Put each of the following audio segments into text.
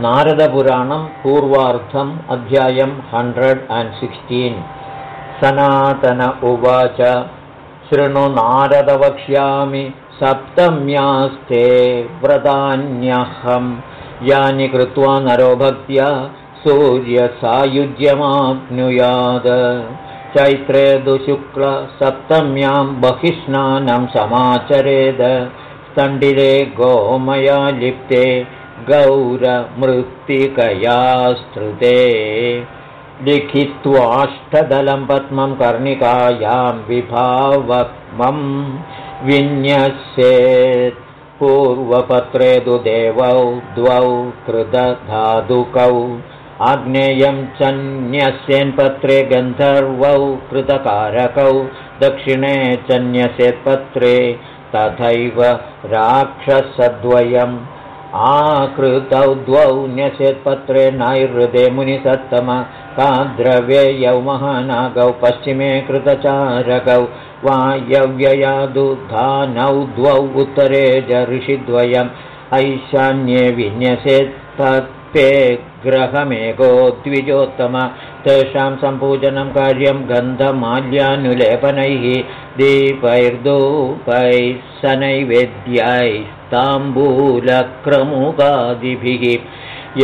नारदपुराणं पूर्वार्थम् अध्यायं हण्ड्रेड् अण्ड् सिक्स्टीन्। सनातन उवाच शृणु नारदवक्ष्यामि सप्तम्यास्ते व्रतान्यहं यानि कृत्वा नरो भक्त्या सूर्यसायुज्यमाप्नुयात्। चैत्रे दुशुक्लसप्तम्यां बहिस्नानं समाचरेद। स्तण्डिरे गोमया लिप्ते गौरमृत्तिकयास्तृते। लिखित्वाष्टदलं पद्मं कर्णिकायां विभावक्मं विन्यस्येत् पूर्वपत्रे तु देवौ कृतधातुकौ। आग्नेयं चन्यस्येन्पत्रे गन्धर्वौ कृतकारकौ। दक्षिणे चन्यस्येत्पत्रे तथैव राक्षसद्वयम् आकृतौ द्वौ न्यसेत्पत्रे नैहृदे मुनिसत्तम काद्रव्ययौ महानागौ पश्चिमे कृतचारकौ वायव्ययादुधानौ द्वौ उत्तरे च ऋषिद्वयम्। ऐशान्ये विन्यसेत्पत्ते ग्रहमेको द्विजोत्तम। तेषां सम्पूजनं कार्यं गन्धमाल्यानुलेपनैः दीपैर्दूपैः सनैवेद्यैस्ताम्बूलक्रमुकादिभिः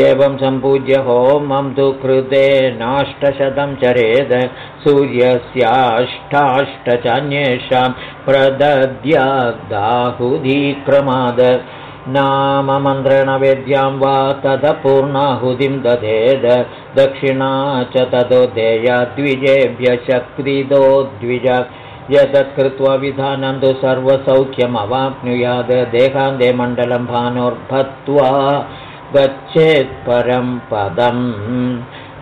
एवं सम्पूज्य होमं तु कृते नाष्टशतं चरेद। सूर्यस्याष्टाष्टचान्येषां प्रदद्यादाहुधिक्रमाद नाममन्त्रेण वेद्यां वा तदपूर्णाहुतिं दधेद। दक्षिणा च ततो देया द्विजेभ्य शक्तिदो द्विज यतत्कृत्वा विधानं तु सर्वसौख्यमवाप्नुयात् देहान्ते मण्डलं भानोर्भत्वा गच्छेत्परं पदम्।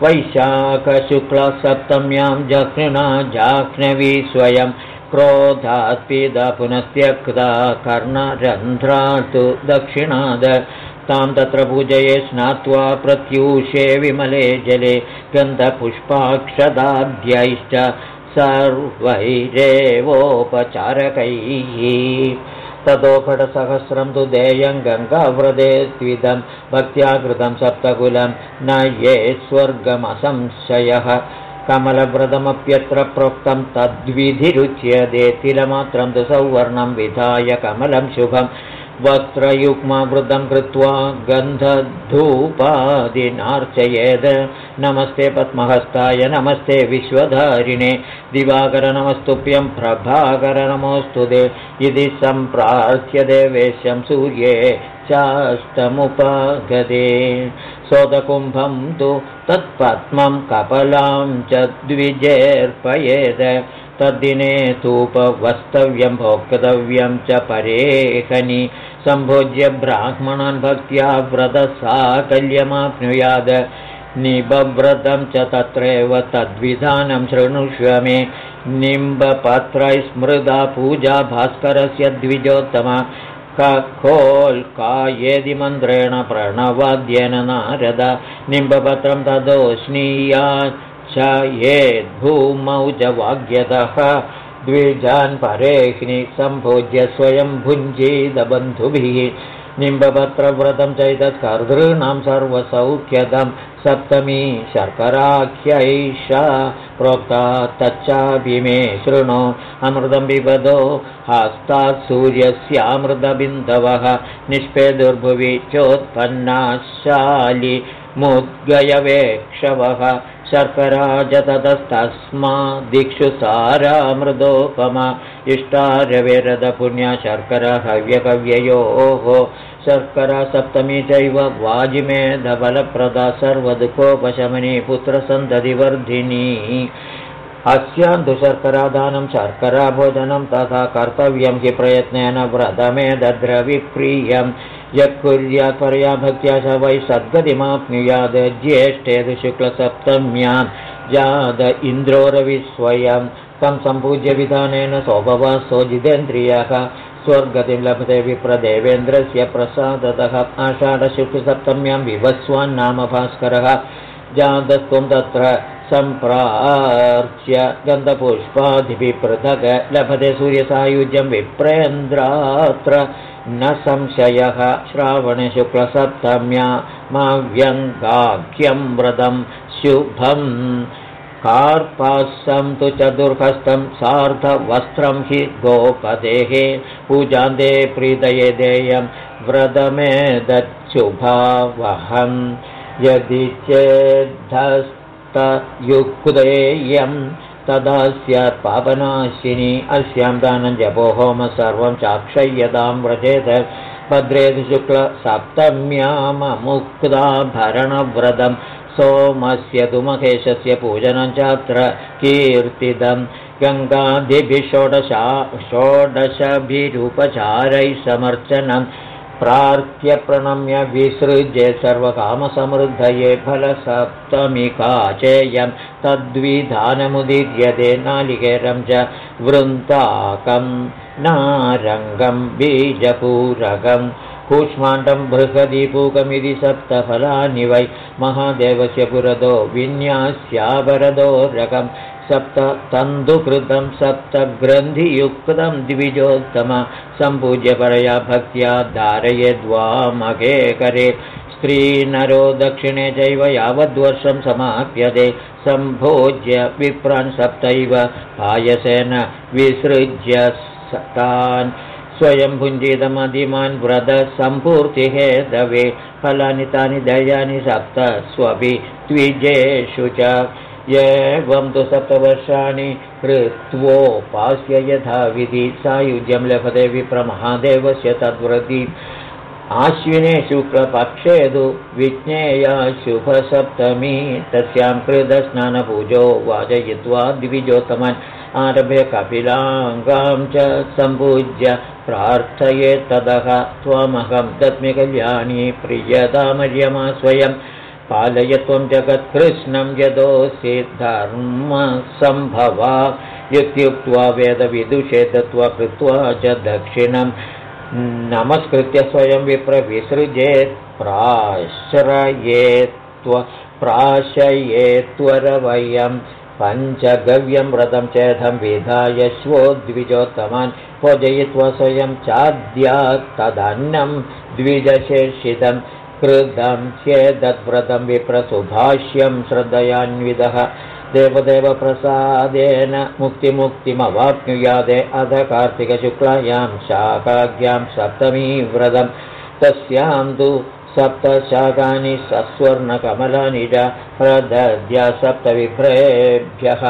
वैशाखशुक्लसप्तम्यां जघृणा जाह्नवी स्वयं क्रोधात्पीदा पुनस्त्यक्ता कर्णरन्ध्रात् दक्षिणाद तां तत्र पूजये स्नात्वा प्रत्यूषे विमले जले गन्धपुष्पाक्षदाद्यैश्च सर्वैरेवोपचारकैः। ततोपटसहस्रं तु देयं गङ्गाव्रते त्विदं भक्त्या कृतं सप्तकुलं न ये स्वर्गमसंशयः। कमलव्रतमप्यत्र प्रोक्तं तद्विधिरुच्यते। तिलमात्रं तु सौवर्णं विधाय कमलं शुभम् वस्त्रयुग्मवृतं कृत्वा गन्धधूपादिनार्चयेद। नमस्ते पद्महस्ताय नमस्ते विश्वधारिणे। दिवाकरनमस्तुभ्यं प्रभाकरनमोऽस्तु दे। इति सम्प्रार्थ्य देवेशं सूर्ये चाष्टमुपगदे। सोदकुम्भं तु तत्पद्मं कपलां च द्विजेर्पयेद। तद्दिने तूपवस्तव्यं भोक्तव्यं च परेखनि सम्भोज्य ब्राह्मणान् भक्त्या व्रतसाकल्यमाप्नुयाद। निबव्रतं च तत्रैव तद्विधानं शृणुष्व मे। निम्बपत्रैः स्मृदा पूजा भास्करस्य द्विजोत्तमा। कखोल्कायेदि मन्त्रेण प्रणवाद्येन नारद। निम्बपत्रं तदोष्णीया येद्भूमौ च वाग्यतः द्विजान् परेह्नि सम्भोज्य स्वयं भुञ्जीदबन्धुभिः निम्बपत्रव्रतं चैतत् कर्तॄणां सर्वसौख्यदं सप्तमी शर्कराख्यैषा प्रोक्ता तच्चापि मे शृणु अमृतं बिबदो हस्तात् सूर्यस्यामृतबिन्दवः निष्पेदुर्भुवि चोत्पन्नाशालि मुद्गयवेक्षवः शर्करा च ततस्तस्मादिक्षु सारामृदोपमा इष्टारवेरदपुण्या शर्करा हव्यकव्ययोः शर्करा सप्तमी चैव वाजिमेधबलप्रदा सर्वदुःखोपशमनी पुत्रसन्ततिवर्धिनी। अस्यां तु शर्करादानं शर्कराभोजनं तथा कर्तव्यं हि प्रयत्नेन व्रतमे दद्रविप्रियम् यः कुर्यात् परया भक्त्या स वै सद्गतिमाप्नुयाद ज्येष्ठे तु शुक्लसप्तम्यां जाद इन्द्रोरविस्वयं तं सम्पूज्य विधानेन सोपवासो जितेन्द्रियः स्वर्गतिं लभते विप्रदेवेन्द्रस्य प्रसादतः। आषाढशुक्लसप्तम्यां विवस्वान्नाम भास्करः। जातस्त्वं तत्र सम्प्रार्च्य गन्धपुष्पादिभिः पृथक्। लभते सूर्यसायुज्यं विप्रेन्द्रात्र। न संशयः श्रावणे शुक्लसप्तम्या मा व्यङ्गाख्यं व्रतं शुभम् कार्पासं तु चतुर्हस्तं सार्धवस्त्रं हि गोपदेः पूजान्ते प्रीतये देयं व्रतमेदच्छुभावहम् यदि चेद्धस्तयुक्तेयं तदा स्यात् पापनाशिनी अस्यां दानं जपो होम सर्वं चाक्षय्यतां व्रजेत भद्रेति शुक्लसप्तम्याममुक्ताभरणव्रतम् सोमस्य तु महेशस्य पूजनं चात्र कीर्तितं गङ्गादिभिः षोडशा षोडशभिरुपचारैः समर्चनं प्रार्थ्य प्रणम्य विसृज्य सर्वकामसमृद्धये फलसप्तमिका चेयं तद्विधानमुदीर्यते नालिकेरं च वृन्ताकं नारङ्गं बीजपूरकम् कूष्माण्डं बृहदीपूकमिति सप्तफलानि वै महादेवस्य पुरतो विन्यास्यावरदो रकं सप्त तन्दुकृतं सप्तग्रन्थियुक्तं द्विजोत्तम। सम्पूज्य परया भक्त्या धारयेद्वामगे करे। स्त्रीनरो दक्षिणे चैव यावद्वर्षं समाप्यते। सम्भोज्य विप्रान् सप्तैव पायसेन विसृज्य तान्। स्वयं भुञ्जितमधिमान् व्रतसम्पूर्तिहेतवे फलानि तानि दयानि सप्त स्वपि द्विजेषु च एवं तु सप्तवर्षाणि कृत्वोपास्य यथाविधि सायुज्यं लभते विप्रमहादेवस्य तद्व्रति आश्विने शुक्लपक्षे तु विज्ञेया शुभसप्तमी तस्यां कृतस्नानपूजो वाजयित्वा द्विजोत्तमान् आरभ्य कपिलाङ्गां च सम्पूज्य प्रार्थयेत्तदः त्वमहं दत्मिकल्याणी प्रियतामर्यमा स्वयं पालय त्वं जगत्कृष्णं यदोऽसि धर्मसम्भवा इत्युक्त्वा वेदविदुषे दत्त्वा कृत्वा च दक्षिणं नमस्कृत्य स्वयं विप्रविसृजेत् प्राश्रयेत्व प्राशयेत्वरवयम् पञ्चगव्यं व्रतं चेदं विधाय श्वो द्विजोत्तमान् भोजयित्वा स्वयं चाद्यात् तदन्नं द्विजशेषितं कृतं चेदद्व्रतं विप्रसुभाष्यं श्रद्धयान्विदः देवदेवप्रसादेन मुक्तिमुक्तिमवाप्नुयादे अध कार्तिकशुक्लायां शाकाग्यां सप्तमी व्रतं तस्यां तु सप्तशाकानि सस्वर्णकमलानि च प्रदद्य सप्तविभ्रेभ्यः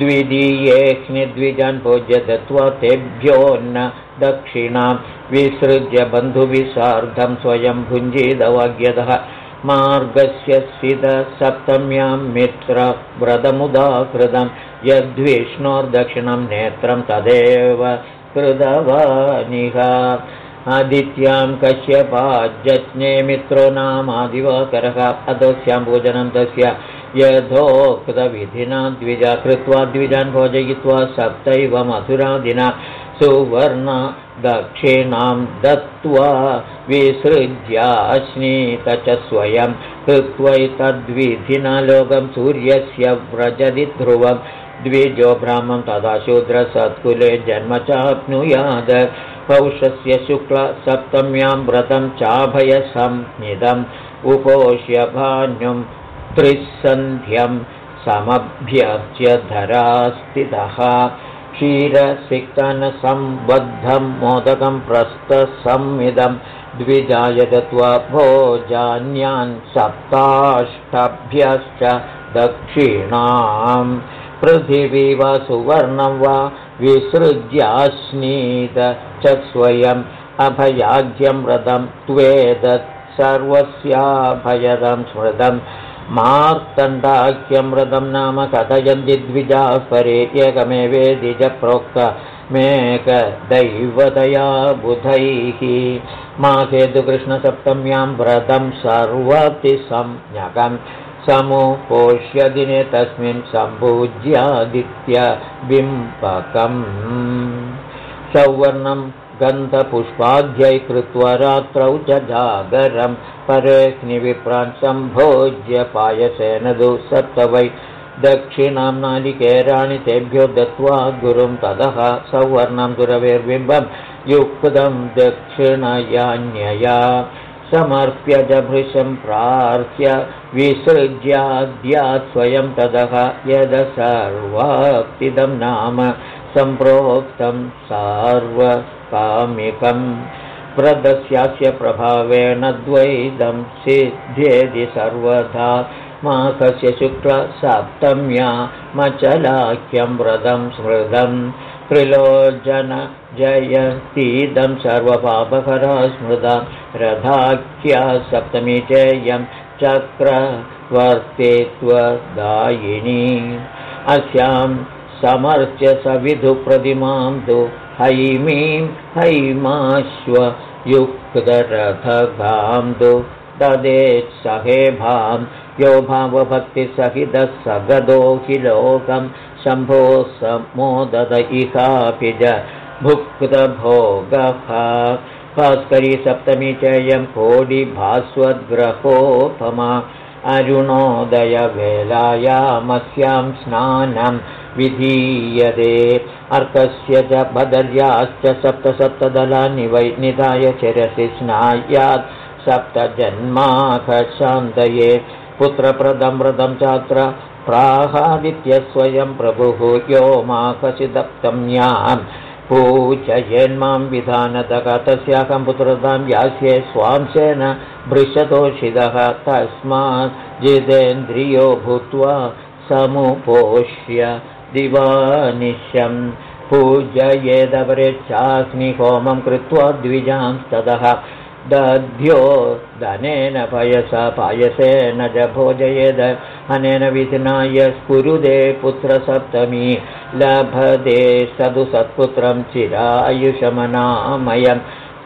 शाखाहारस्तदस्वयं द्वितीयेऽग्निद्विजान् भोज्य दत्त्वा तेभ्योन्न दक्षिणां विसृज्य बन्धुभिः स्वयं भुञ्जीदवाग्यतः मार्गस्य स्थितसप्तम्यां मित्रव्रतमुदाकृतं यद्विष्णोर्दक्षिणं नेत्रं तदेव कृतवानिह। आदित्यां कश्यपाज्जज्ञे मित्रो नामादिवाकरः। अधोस्यां भोजनं तस्य यथोक्तविधिना द्विजा कृत्वा द्विजान् भोजयित्वा सप्तैव मथुरादिना सुवर्ण दक्षिणां दत्त्वा विसृज्याश्नीत च स्वयं कृत्वैतद्विधिना लोकं सूर्यस्य व्रजति ध्रुवं द्विजो ब्राह्मं तदा शूद्रसत्कुले जन्म चाप्नुयाद। पौषस्य शुक्लसप्तम्यां व्रतं चाभयसंनिधम्। उपोष्य भान्युं त्रिसन्ध्यं समभ्यर्च्य धरास्थितः। क्षीरसिक्तनसम्बद्धं मोदकं प्रस्थसंमिदं द्विजाय दत्त्वा भोजान्यान् सप्ताष्टभ्यश्च दक्षिणाम्। पृथिवी वा सुवर्णं वा विसृज्याश्नीत च स्वयम् अभयाज्यं व्रतं त्वेदत् सर्वस्याभयदं स्मृतं मार्तण्डाख्यं व्रतं नाम कथयन्ति द्विजाः च प्रोक्त मेकदैवतया बुधैः माहेतुकृष्णसप्तम्यां व्रतं सर्वतिसंज्ञकम् दिने तस्मिन् सम्पूज्यादित्य बिम्बकम् सौवर्णं गन्धपुष्पाध्यै कृत्वा रात्रौ च जागरं परेऽग्निविप्रान् सम्भोज्य पायसेन दुःसप्त वै दक्षिणां नालिकेराणि तेभ्यो दत्त्वा गुरुं ततः सौवर्णं दुरविर्बिम्बं युक्तं दक्षिणयान्यया समर्प्य जभृशं प्रार्थ्य विसृज्याद्यात् स्वयं ततः यद सर्वाक्तिदं नाम सम्प्रोक्तं व्रतस्यास्य प्रभावेण द्वैतं सिद्ध्येदि सर्वथा। मासस्य शुक्लसप्तम्या मचलाख्यं व्रतं स्मृतं। त्रिलोचन जयतीदं सर्वपापकरा स्मृता रथाख्या सप्तमी चेयं चक्रवर्तित्वदायिनी। अस्यां समर्च्य सविधुप्रतिमां तु हैमीं हैमाश्वयुक्तरथगां तु तदेत्सहेभां यो भावभक्तिसहितः सगदो हि लोकं। शम्भो समोदत इहापि च भुक्तभोगः। भास्करी सप्तमी चयं कोडिभास्वद्ग्रहोपमा। अरुणोदयवेलायामस्यां स्नानं विधीयते। अर्कस्य च बदर्याश्च सप्त सप्तदलानि वै निधाय शिरसि स्नायात् सप्तजन्माखशान्तये पुत्रप्रदं व्रतं चात्र प्राहादित्यस्वयं प्रभुः यो माखसिदप्तम्याम् पूजयेन्मां विधानतः तस्याहं पुत्रतां यास्ये स्वांशेन भृशतोषितः। तस्मात् जितेन्द्रियो भूत्वा समुपोष्य दिवानिशं पूजयेदपरेच्छाग्निहोमं कृत्वा द्विजांस्ततः दध्यो धनेन पयसा पायसेन च भोजयेद अनेन विधिनाय स्फुरुदे पुत्रसप्तमी लभते सदु सत्पुत्रं चिरायुषमनामयं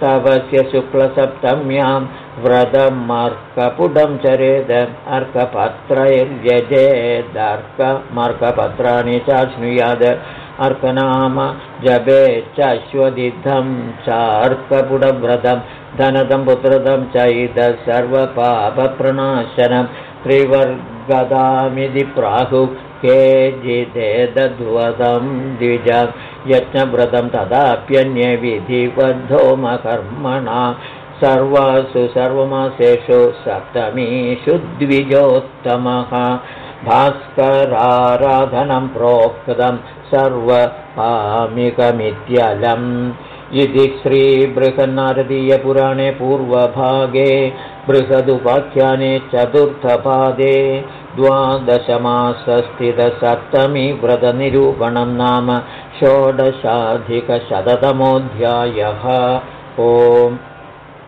तवस्य शुक्लसप्तम्यां व्रतमर्कपुटं चरेद अर्कपत्रैर्यजेदर्कमर्कपत्राणि चाश्नुयाद। अर्कनाम जपेच्चाश्वदिद्धं चार्कपुटव्रतं धनदं पुत्रदं चैद सर्वपापप्रणाशनं त्रिवर्गदामिति प्राहु केचिदेदध्वतं द्विज यज्ञव्रतं तदाप्यन्ये विधिबद्धोमकर्मणा सर्वासु सर्वमासेषु सप्तमीषु द्विजोत्तमः। भास्कराराधनं प्रोक्तं सर्वपामिकमित्यलम्। इति श्रीबृहन्नारदीयपुराणे पूर्वभागे बृहदुपाख्याने चतुर्थपादे द्वादशमासस्थितसप्तमी व्रतनिरूपणं नाम षोडशाधिकशततमोऽध्यायः। ओम्